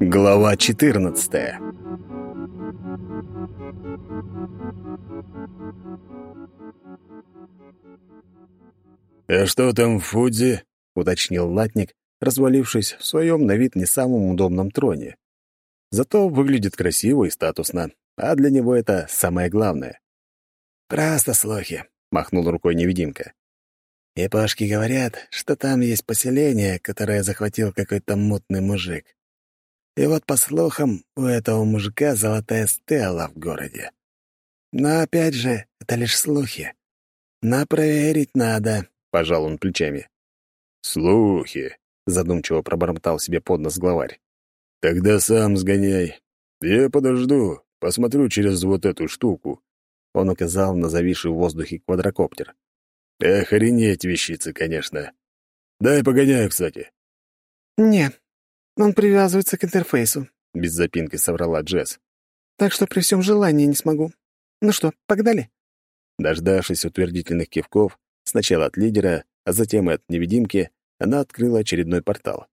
Глава 14 «А что там в Фудзи?» — уточнил латник, развалившись в своем на вид не самом удобном троне. Зато выглядит красиво и статусно, а для него это самое главное. «Просто слухи», — махнул рукой невидимка. «Япошки говорят, что там есть поселение, которое захватил какой-то мутный мужик. И вот, по слухам, у этого мужика золотая стела в городе. Но опять же, это лишь слухи. На проверить надо», — пожал он плечами. «Слухи», — задумчиво пробормотал себе под нос главарь. «Тогда сам сгоняй. Я подожду, посмотрю через вот эту штуку». Он указал на зависший в воздухе квадрокоптер. Охренеть вещицы, конечно. Дай погоняю, кстати. «Не, он привязывается к интерфейсу», — без запинки соврала Джесс. «Так что при всем желании не смогу. Ну что, погнали?» Дождавшись утвердительных кивков, сначала от лидера, а затем и от невидимки, она открыла очередной портал.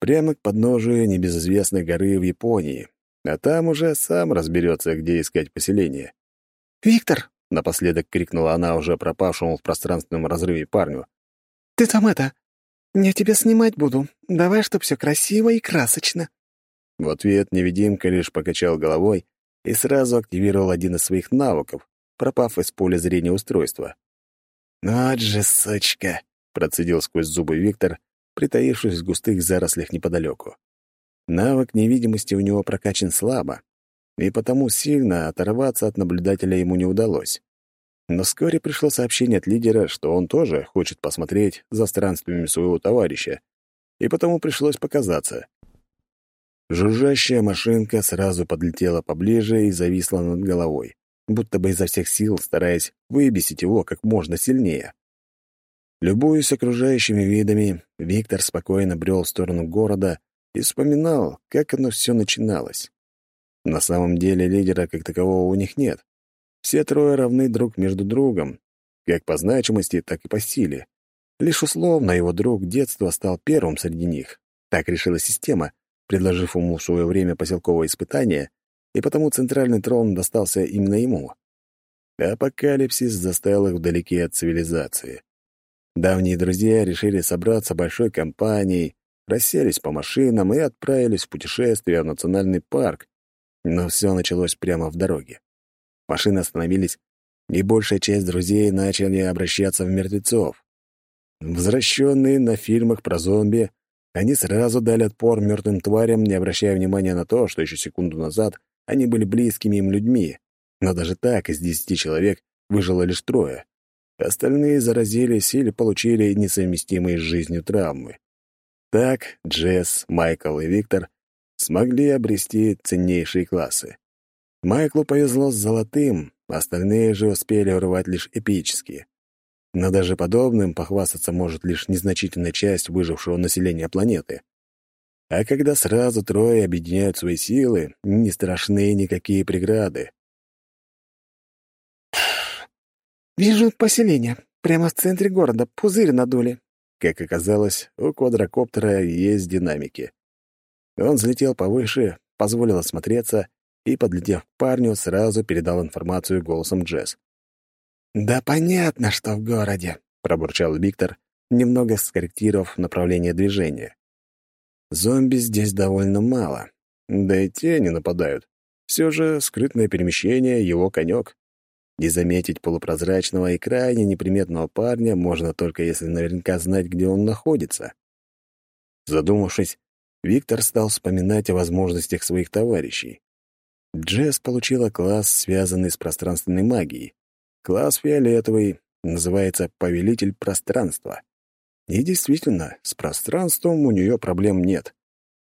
Прямо к подножию небезызвестной горы в Японии, а там уже сам разберется, где искать поселение. «Виктор!» — напоследок крикнула она уже пропавшему в пространственном разрыве парню. «Ты там это... Я тебя снимать буду. Давай, чтоб все красиво и красочно». В ответ невидимка лишь покачал головой и сразу активировал один из своих навыков, пропав из поля зрения устройства. «Вот же сучка!» — процедил сквозь зубы Виктор, притаившись в густых зарослях неподалеку. Навык невидимости у него прокачан слабо, и потому сильно оторваться от наблюдателя ему не удалось. Но вскоре пришло сообщение от лидера, что он тоже хочет посмотреть за странствиями своего товарища, и потому пришлось показаться. Жужжащая машинка сразу подлетела поближе и зависла над головой, будто бы изо всех сил стараясь выбесить его как можно сильнее. Любуясь окружающими видами, Виктор спокойно брел в сторону города и вспоминал, как оно все начиналось. На самом деле лидера как такового у них нет. Все трое равны друг между другом, как по значимости, так и по силе. Лишь условно его друг детства стал первым среди них. Так решила система, предложив ему в свое время поселковое испытание, и потому центральный трон достался именно ему. Апокалипсис заставил их вдалеке от цивилизации. Давние друзья решили собраться большой компанией, расселись по машинам и отправились в путешествие в национальный парк, но все началось прямо в дороге. Машины остановились, и большая часть друзей начали обращаться в мертвецов. Возвращенные на фильмах про зомби, они сразу дали отпор мертвым тварям, не обращая внимания на то, что еще секунду назад они были близкими им людьми. Но даже так из десяти человек выжило лишь трое. Остальные заразились или получили несовместимые с жизнью травмы. Так Джесс, Майкл и Виктор смогли обрести ценнейшие классы. Майклу повезло с золотым, остальные же успели урвать лишь эпические. Но даже подобным похвастаться может лишь незначительная часть выжившего населения планеты. А когда сразу трое объединяют свои силы, не страшны никакие преграды. «Вижу поселение. Прямо в центре города. Пузырь надули». Как оказалось, у квадрокоптера есть динамики. Он взлетел повыше, позволил осмотреться и, подлетев к парню, сразу передал информацию голосом Джесс. «Да понятно, что в городе», — пробурчал Виктор, немного скорректировав направление движения. «Зомби здесь довольно мало, да и те не нападают. Все же скрытное перемещение — его конек. Не заметить полупрозрачного и крайне неприметного парня можно только если наверняка знать, где он находится». Задумавшись, Виктор стал вспоминать о возможностях своих товарищей. Джесс получила класс, связанный с пространственной магией. Класс фиолетовый, называется «Повелитель пространства». И действительно, с пространством у нее проблем нет.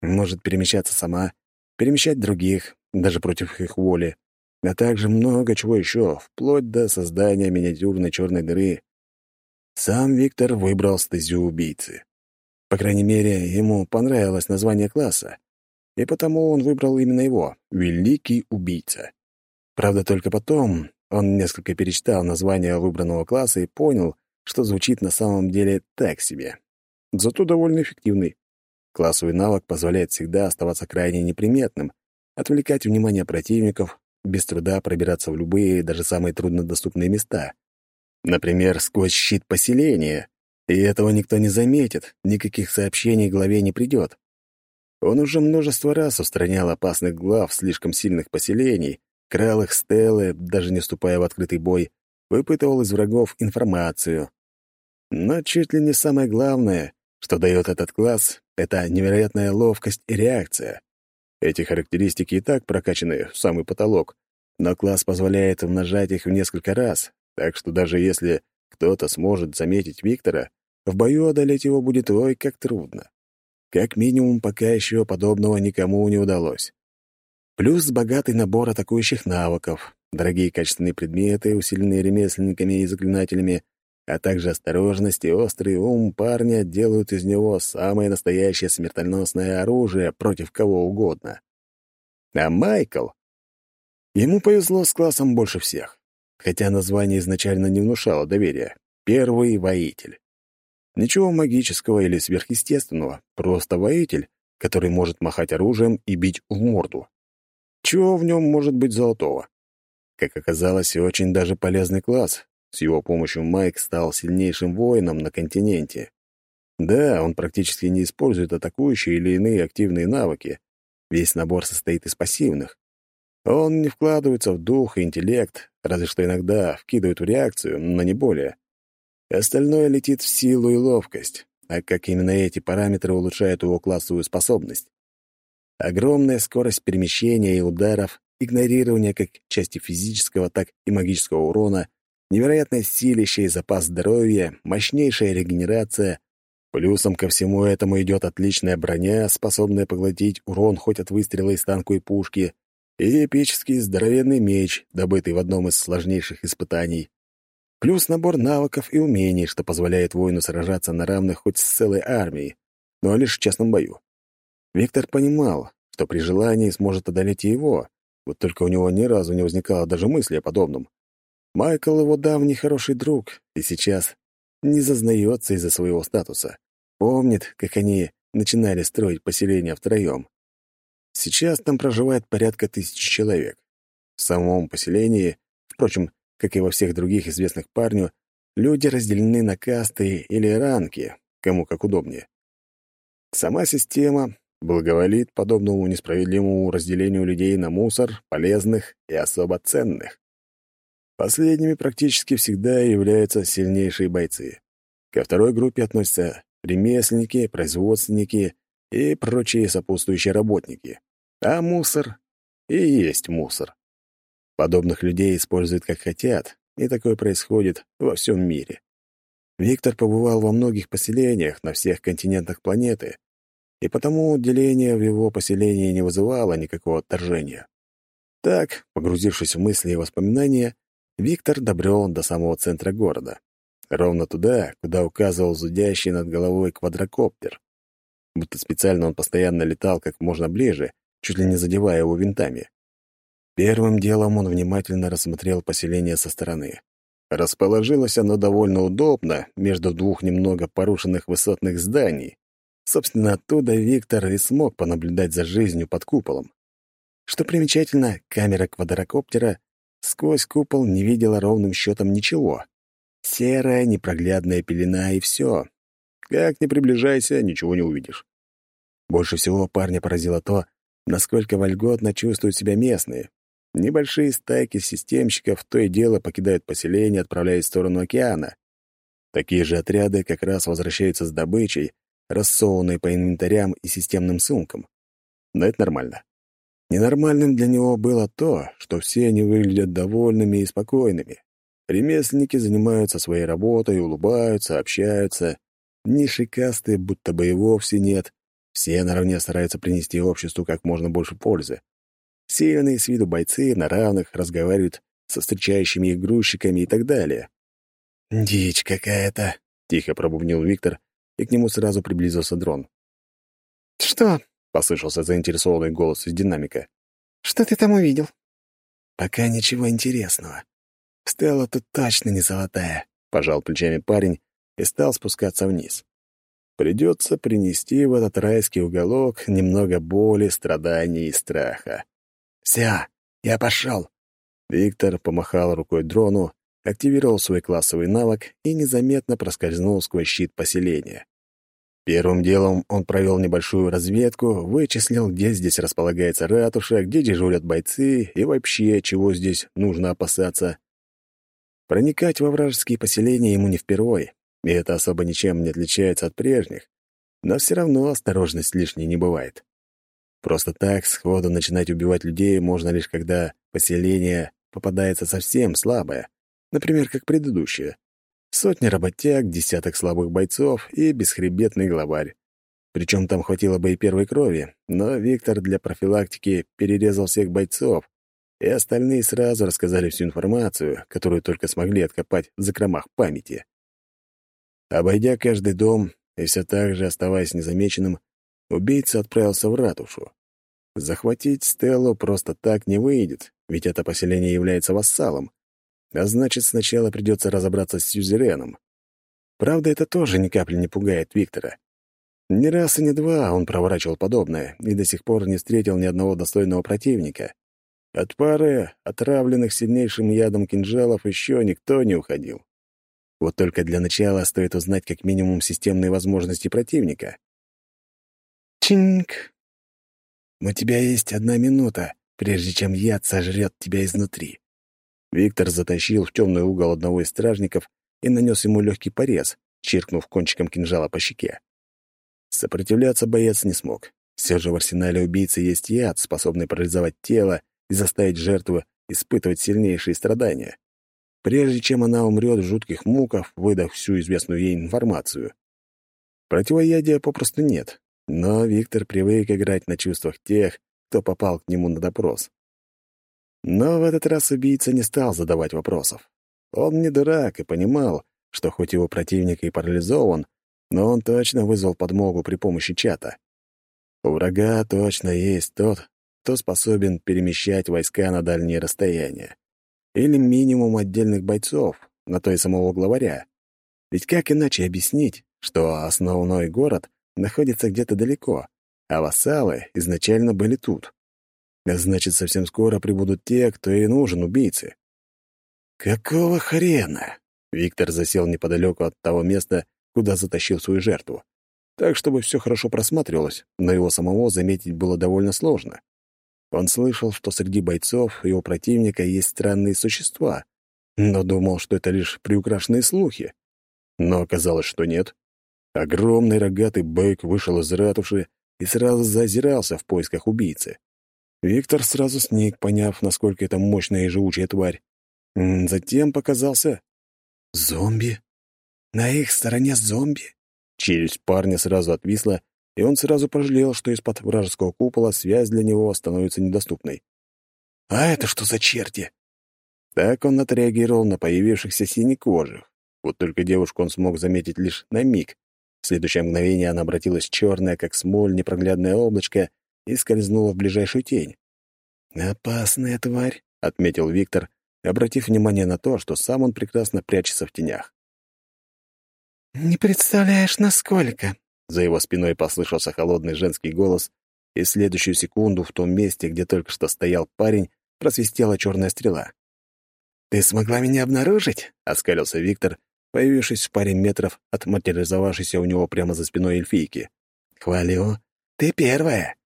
Может перемещаться сама, перемещать других, даже против их воли, а также много чего еще, вплоть до создания миниатюрной черной дыры. Сам Виктор выбрал стезю убийцы. По крайней мере, ему понравилось название класса, и потому он выбрал именно его — «Великий убийца». Правда, только потом он несколько перечитал название выбранного класса и понял, что звучит на самом деле так себе. Зато довольно эффективный. Классовый навык позволяет всегда оставаться крайне неприметным, отвлекать внимание противников, без труда пробираться в любые, даже самые труднодоступные места. Например, сквозь щит поселения. И этого никто не заметит, никаких сообщений главе не придет. Он уже множество раз устранял опасных глав слишком сильных поселений, крал их стелы, даже не вступая в открытый бой, выпытывал из врагов информацию. Но чуть ли не самое главное, что дает этот класс, это невероятная ловкость и реакция. Эти характеристики и так прокачаны в самый потолок, но класс позволяет умножать их в несколько раз, так что даже если кто-то сможет заметить Виктора, в бою одолеть его будет ой как трудно. Как минимум, пока еще подобного никому не удалось. Плюс богатый набор атакующих навыков, дорогие качественные предметы, усиленные ремесленниками и заклинателями, а также осторожность и острый ум парня делают из него самое настоящее смертоносное оружие против кого угодно. А Майкл... Ему повезло с классом больше всех хотя название изначально не внушало доверия. Первый воитель. Ничего магического или сверхъестественного, просто воитель, который может махать оружием и бить в морду. Чего в нем может быть золотого? Как оказалось, очень даже полезный класс. С его помощью Майк стал сильнейшим воином на континенте. Да, он практически не использует атакующие или иные активные навыки. Весь набор состоит из пассивных. Он не вкладывается в дух и интеллект, разве что иногда вкидывает в реакцию, но не более. Остальное летит в силу и ловкость, а как именно эти параметры улучшают его классовую способность. Огромная скорость перемещения и ударов, игнорирование как части физического, так и магического урона, невероятное силище и запас здоровья, мощнейшая регенерация. Плюсом ко всему этому идет отличная броня, способная поглотить урон хоть от выстрела из танку и пушки, и эпический здоровенный меч, добытый в одном из сложнейших испытаний. Плюс набор навыков и умений, что позволяет воину сражаться на равных хоть с целой армией, но лишь в честном бою. Виктор понимал, что при желании сможет одолеть его, вот только у него ни разу не возникало даже мысли о подобном. Майкл его давний хороший друг, и сейчас не зазнается из-за своего статуса. Помнит, как они начинали строить поселение втроем. Сейчас там проживает порядка тысячи человек. В самом поселении, впрочем, как и во всех других известных парню, люди разделены на касты или ранки, кому как удобнее. Сама система благоволит подобному несправедливому разделению людей на мусор, полезных и особо ценных. Последними практически всегда являются сильнейшие бойцы. Ко второй группе относятся ремесленники, производственники и прочие сопутствующие работники. А мусор и есть мусор. Подобных людей используют как хотят, и такое происходит во всем мире. Виктор побывал во многих поселениях на всех континентах планеты, и потому деление в его поселении не вызывало никакого отторжения. Так, погрузившись в мысли и воспоминания, Виктор добрел до самого центра города. Ровно туда, куда указывал зудящий над головой квадрокоптер будто специально он постоянно летал как можно ближе, чуть ли не задевая его винтами. Первым делом он внимательно рассмотрел поселение со стороны. Расположилось оно довольно удобно между двух немного порушенных высотных зданий. Собственно, оттуда Виктор и смог понаблюдать за жизнью под куполом. Что примечательно, камера квадрокоптера сквозь купол не видела ровным счетом ничего. Серая непроглядная пелена и все. Как ни приближайся, ничего не увидишь. Больше всего парня поразило то, насколько вольготно чувствуют себя местные. Небольшие стайки системщиков то и дело покидают поселение, отправляясь в сторону океана. Такие же отряды как раз возвращаются с добычей, рассованной по инвентарям и системным сумкам. Но это нормально. Ненормальным для него было то, что все они выглядят довольными и спокойными. Ремесленники занимаются своей работой, улыбаются, общаются. Низшей касты будто бы и вовсе нет. Все наравне стараются принести обществу как можно больше пользы. Сильные с виду бойцы на равных разговаривают со встречающими их грузчиками и так далее. «Дичь какая-то», — тихо пробубнил Виктор, и к нему сразу приблизился дрон. «Что?» — послышался заинтересованный голос из динамика. «Что ты там увидел?» «Пока ничего интересного. Стелла тут точно не золотая», — пожал плечами парень и стал спускаться вниз. Придется принести в этот райский уголок немного боли, страданий и страха. «Все, я пошел!» Виктор помахал рукой дрону, активировал свой классовый навык и незаметно проскользнул сквозь щит поселения. Первым делом он провел небольшую разведку, вычислил, где здесь располагается ратуша, где дежурят бойцы и вообще, чего здесь нужно опасаться. Проникать во вражеские поселения ему не впервой, и это особо ничем не отличается от прежних, но все равно осторожность лишней не бывает. Просто так сходу начинать убивать людей можно лишь когда поселение попадается совсем слабое, например, как предыдущее. Сотни работяг, десяток слабых бойцов и бесхребетный главарь. Причем там хватило бы и первой крови, но Виктор для профилактики перерезал всех бойцов, и остальные сразу рассказали всю информацию, которую только смогли откопать в закромах памяти. Обойдя каждый дом и все так же оставаясь незамеченным, убийца отправился в ратушу. Захватить Стеллу просто так не выйдет, ведь это поселение является вассалом, а значит, сначала придется разобраться с Сюзереном. Правда, это тоже ни капли не пугает Виктора. Ни раз и не два он проворачивал подобное и до сих пор не встретил ни одного достойного противника. От пары отравленных сильнейшим ядом кинжалов еще никто не уходил. Вот только для начала стоит узнать как минимум системные возможности противника. Чинг. У тебя есть одна минута, прежде чем яд сожрет тебя изнутри. Виктор затащил в темный угол одного из стражников и нанес ему легкий порез, чиркнув кончиком кинжала по щеке. Сопротивляться боец не смог. Все же в арсенале убийцы есть яд, способный парализовать тело и заставить жертву испытывать сильнейшие страдания. Прежде чем она умрет в жутких муках, выдав всю известную ей информацию. Противоядия попросту нет, но Виктор привык играть на чувствах тех, кто попал к нему на допрос. Но в этот раз убийца не стал задавать вопросов. Он не дурак и понимал, что хоть его противник и парализован, но он точно вызвал подмогу при помощи чата. У врага точно есть тот, кто способен перемещать войска на дальние расстояния. Или минимум отдельных бойцов, на то и самого главаря. Ведь как иначе объяснить, что основной город находится где-то далеко, а вассалы изначально были тут? Значит, совсем скоро прибудут те, кто и нужен убийце. Какого хрена? Виктор засел неподалеку от того места, куда затащил свою жертву. Так, чтобы все хорошо просматривалось, но его самого заметить было довольно сложно. Он слышал, что среди бойцов его противника есть странные существа, но думал, что это лишь приукрашенные слухи. Но оказалось, что нет. Огромный рогатый бык вышел из ратуши и сразу зазирался в поисках убийцы. Виктор сразу сник, поняв, насколько это мощная и живучая тварь. Затем показался... Зомби? На их стороне зомби? Челюсть парня сразу отвисла, и он сразу пожалел, что из-под вражеского купола связь для него становится недоступной. «А это что за черти?» Так он отреагировал на появившихся синекожих. Вот только девушку он смог заметить лишь на миг. Следующее мгновение она обратилась черная, как смоль, непроглядное облачко, и скользнула в ближайшую тень. «Опасная тварь», — отметил Виктор, обратив внимание на то, что сам он прекрасно прячется в тенях. «Не представляешь, насколько!» За его спиной послышался холодный женский голос, и в следующую секунду в том месте, где только что стоял парень, просвистела черная стрела. «Ты смогла меня обнаружить?» — оскалился Виктор, появившись в паре метров от материализовавшейся у него прямо за спиной эльфийки. «Хвалю, ты первая!»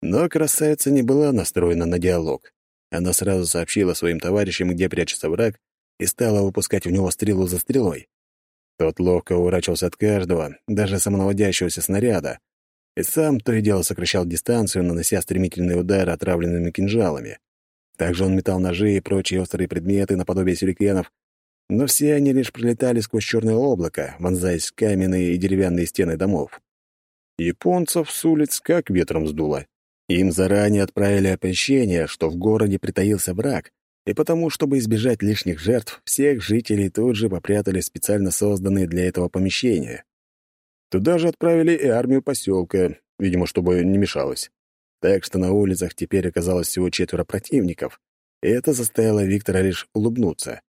Но красавица не была настроена на диалог. Она сразу сообщила своим товарищам, где прячется враг, и стала выпускать в него стрелу за стрелой. Тот ловко уворачивался от каждого, даже самонаводящегося снаряда, и сам то и дело сокращал дистанцию, нанося стремительные удары отравленными кинжалами. Также он метал ножи и прочие острые предметы наподобие сюрикенов, но все они лишь пролетали сквозь черное облако, вонзаясь в каменные и деревянные стены домов. Японцев с улиц как ветром сдуло. Им заранее отправили оповещение, что в городе притаился враг, и потому, чтобы избежать лишних жертв, всех жителей тут же попрятали специально созданные для этого помещения. Туда же отправили и армию поселка, видимо, чтобы не мешалось. Так что на улицах теперь оказалось всего четверо противников, и это заставило Виктора лишь улыбнуться.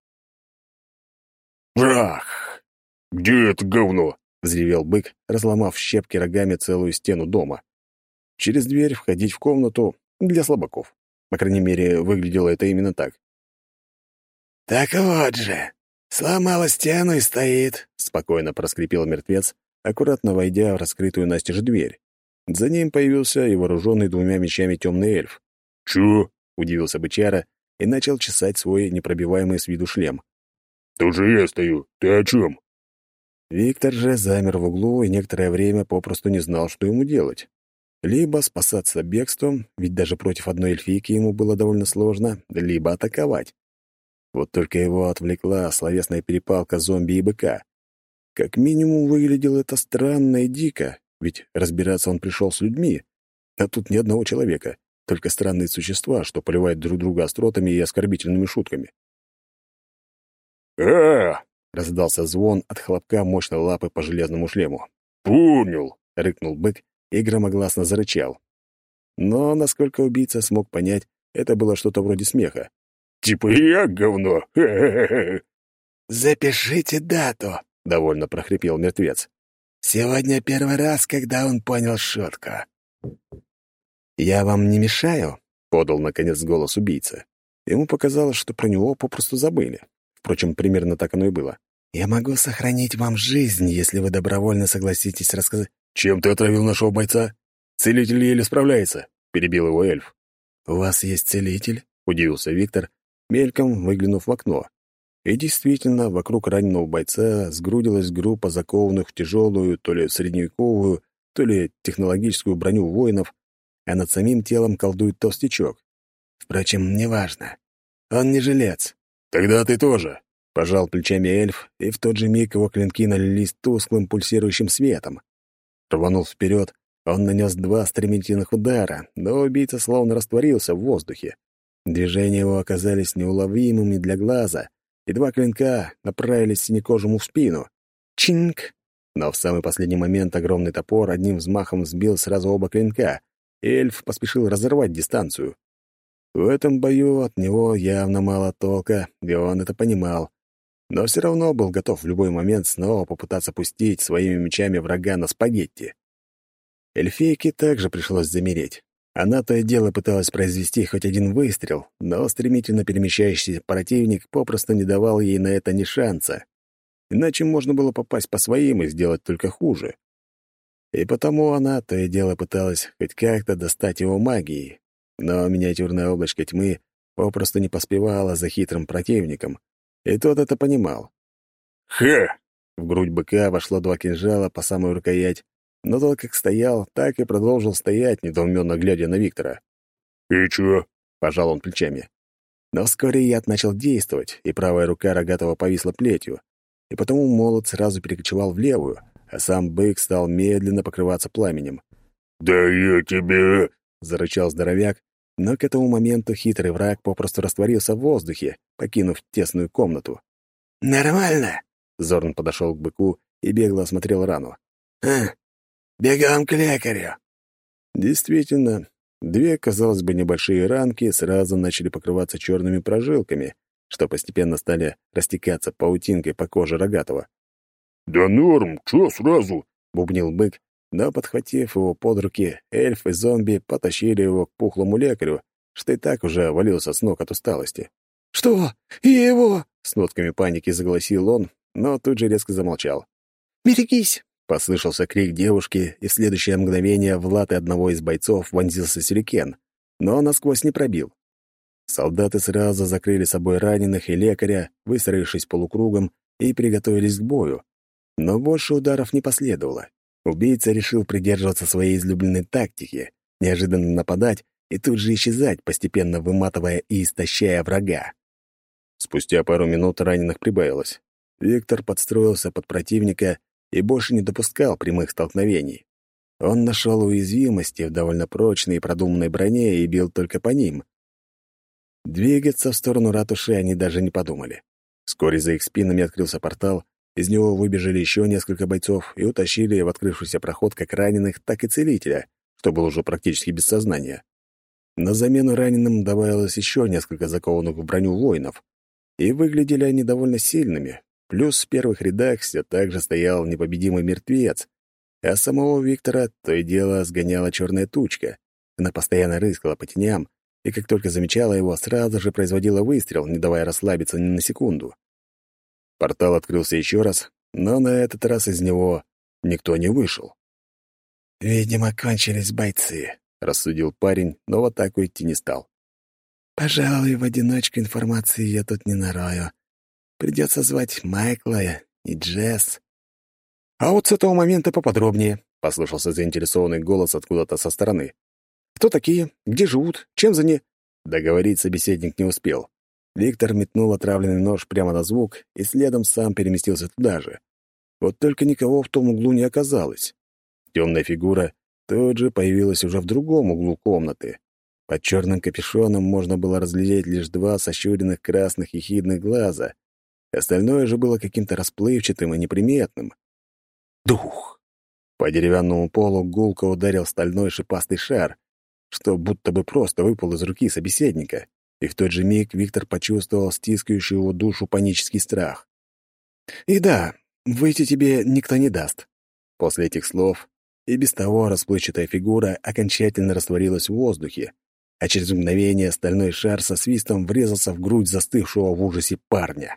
«Брах! Где это говно?» — взревел бык, разломав щепки рогами целую стену дома. Через дверь входить в комнату для слабаков. По крайней мере, выглядело это именно так. «Так вот же, сломала стену и стоит», — спокойно проскрипел мертвец, аккуратно войдя в раскрытую настежь дверь. За ним появился и вооруженный двумя мечами темный эльф. «Чё?» — удивился бычара и начал чесать свой непробиваемый с виду шлем. «Тут же я стою. Ты о чем? Виктор же замер в углу и некоторое время попросту не знал, что ему делать. Либо спасаться бегством, ведь даже против одной эльфийки ему было довольно сложно, либо атаковать. Вот только его отвлекла словесная перепалка зомби и быка. Как минимум выглядело это странно и дико, ведь разбираться он пришел с людьми, а тут ни одного человека, только странные существа, что поливают друг друга остротами и оскорбительными шутками. «А, — раздался звон от хлопка мощной лапы по железному шлему. понял!» — рыкнул бык и громогласно зарычал. Но, насколько убийца смог понять, это было что-то вроде смеха. «Типа я говно! «Запишите дату!» — довольно прохрипел мертвец. «Сегодня первый раз, когда он понял шутку». «Я вам не мешаю?» — подал, наконец, голос убийца. Ему показалось, что про него попросту забыли. Впрочем, примерно так оно и было. «Я могу сохранить вам жизнь, если вы добровольно согласитесь рассказать...» «Чем ты отравил нашего бойца? Целитель еле справляется», — перебил его эльф. «У вас есть целитель?» — удивился Виктор, мельком выглянув в окно. И действительно, вокруг раненого бойца сгрудилась группа закованных в тяжелую, то ли средневековую, то ли технологическую броню воинов, а над самим телом колдует толстячок. Впрочем, неважно. Он не жилец. «Тогда ты тоже», — пожал плечами эльф, и в тот же миг его клинки налились тусклым пульсирующим светом. Рванув вперед, он нанес два стремительных удара, но убийца словно растворился в воздухе. Движения его оказались неуловимыми для глаза, и два клинка направились синекожему в спину. Чинк! Но в самый последний момент огромный топор одним взмахом сбил сразу оба клинка, и эльф поспешил разорвать дистанцию. В этом бою от него явно мало толка, и он это понимал. Но все равно был готов в любой момент снова попытаться пустить своими мечами врага на спагетти. Эльфейке также пришлось замереть. Она то и дело пыталась произвести хоть один выстрел, но стремительно перемещающийся противник попросту не давал ей на это ни шанса. Иначе можно было попасть по своим и сделать только хуже. И потому она то и дело пыталась хоть как-то достать его магией. Но миниатюрное облачко тьмы попросту не поспевало за хитрым противником, и тот это понимал. «Ха!» В грудь быка вошло два кинжала по самую рукоять, но тот как стоял, так и продолжил стоять, недоуменно глядя на Виктора. «И чё?» — пожал он плечами. Но вскоре яд начал действовать, и правая рука рогатого повисла плетью, и потому молот сразу перекочевал в левую, а сам бык стал медленно покрываться пламенем. «Да я тебе...» — зарычал здоровяк, но к этому моменту хитрый враг попросту растворился в воздухе, покинув тесную комнату. «Нормально?» — Зорн подошел к быку и бегло осмотрел рану. «А, Бегаем к лекарю». Действительно, две, казалось бы, небольшие ранки сразу начали покрываться черными прожилками, что постепенно стали растекаться паутинкой по коже рогатого. «Да норм, чё сразу?» — бубнил бык, но, подхватив его под руки, эльф и зомби потащили его к пухлому лекарю, что и так уже валился с ног от усталости. «Что? И его?» — с нотками паники заголосил он, но тут же резко замолчал. «Берегись! Послышался крик девушки, и в следующее мгновение в латы одного из бойцов вонзился сюрикен, но насквозь не пробил. Солдаты сразу закрыли собой раненых и лекаря, выстроившись полукругом, и приготовились к бою. Но больше ударов не последовало. Убийца решил придерживаться своей излюбленной тактики — неожиданно нападать и тут же исчезать, постепенно выматывая и истощая врага. Спустя пару минут раненых прибавилось. Виктор подстроился под противника и больше не допускал прямых столкновений. Он нашел уязвимости в довольно прочной и продуманной броне и бил только по ним. Двигаться в сторону ратуши они даже не подумали. Вскоре за их спинами открылся портал, из него выбежали еще несколько бойцов и утащили в открывшийся проход как раненых, так и целителя, что был уже практически без сознания. На замену раненым добавилось еще несколько закованных в броню воинов, и выглядели они довольно сильными, плюс в первых рядах все так же стоял непобедимый мертвец, а самого Виктора то и дело сгоняла черная тучка. Она постоянно рыскала по теням, и как только замечала его, сразу же производила выстрел, не давая расслабиться ни на секунду. Портал открылся еще раз, но на этот раз из него никто не вышел. «Видимо, кончились бойцы», — рассудил парень, но в атаку идти не стал. «Пожалуй, в одиночку информации я тут не нарою. Придется звать Майкла и Джесс». «А вот с этого момента поподробнее», — послышался заинтересованный голос откуда-то со стороны. «Кто такие? Где живут? Чем за не...» Договорить собеседник не успел. Виктор метнул отравленный нож прямо на звук и следом сам переместился туда же. Вот только никого в том углу не оказалось. Темная фигура тут же появилась уже в другом углу комнаты. Под черным капюшоном можно было разглядеть лишь два сощуренных красных ехидных глаза. Остальное же было каким-то расплывчатым и неприметным. Дух! По деревянному полу гулко ударил стальной шипастый шар, что будто бы просто выпал из руки собеседника, и в тот же миг Виктор почувствовал стискающий его душу панический страх. «И да, выйти тебе никто не даст». После этих слов и без того расплывчатая фигура окончательно растворилась в воздухе, а через мгновение стальной шар со свистом врезался в грудь застывшего в ужасе парня.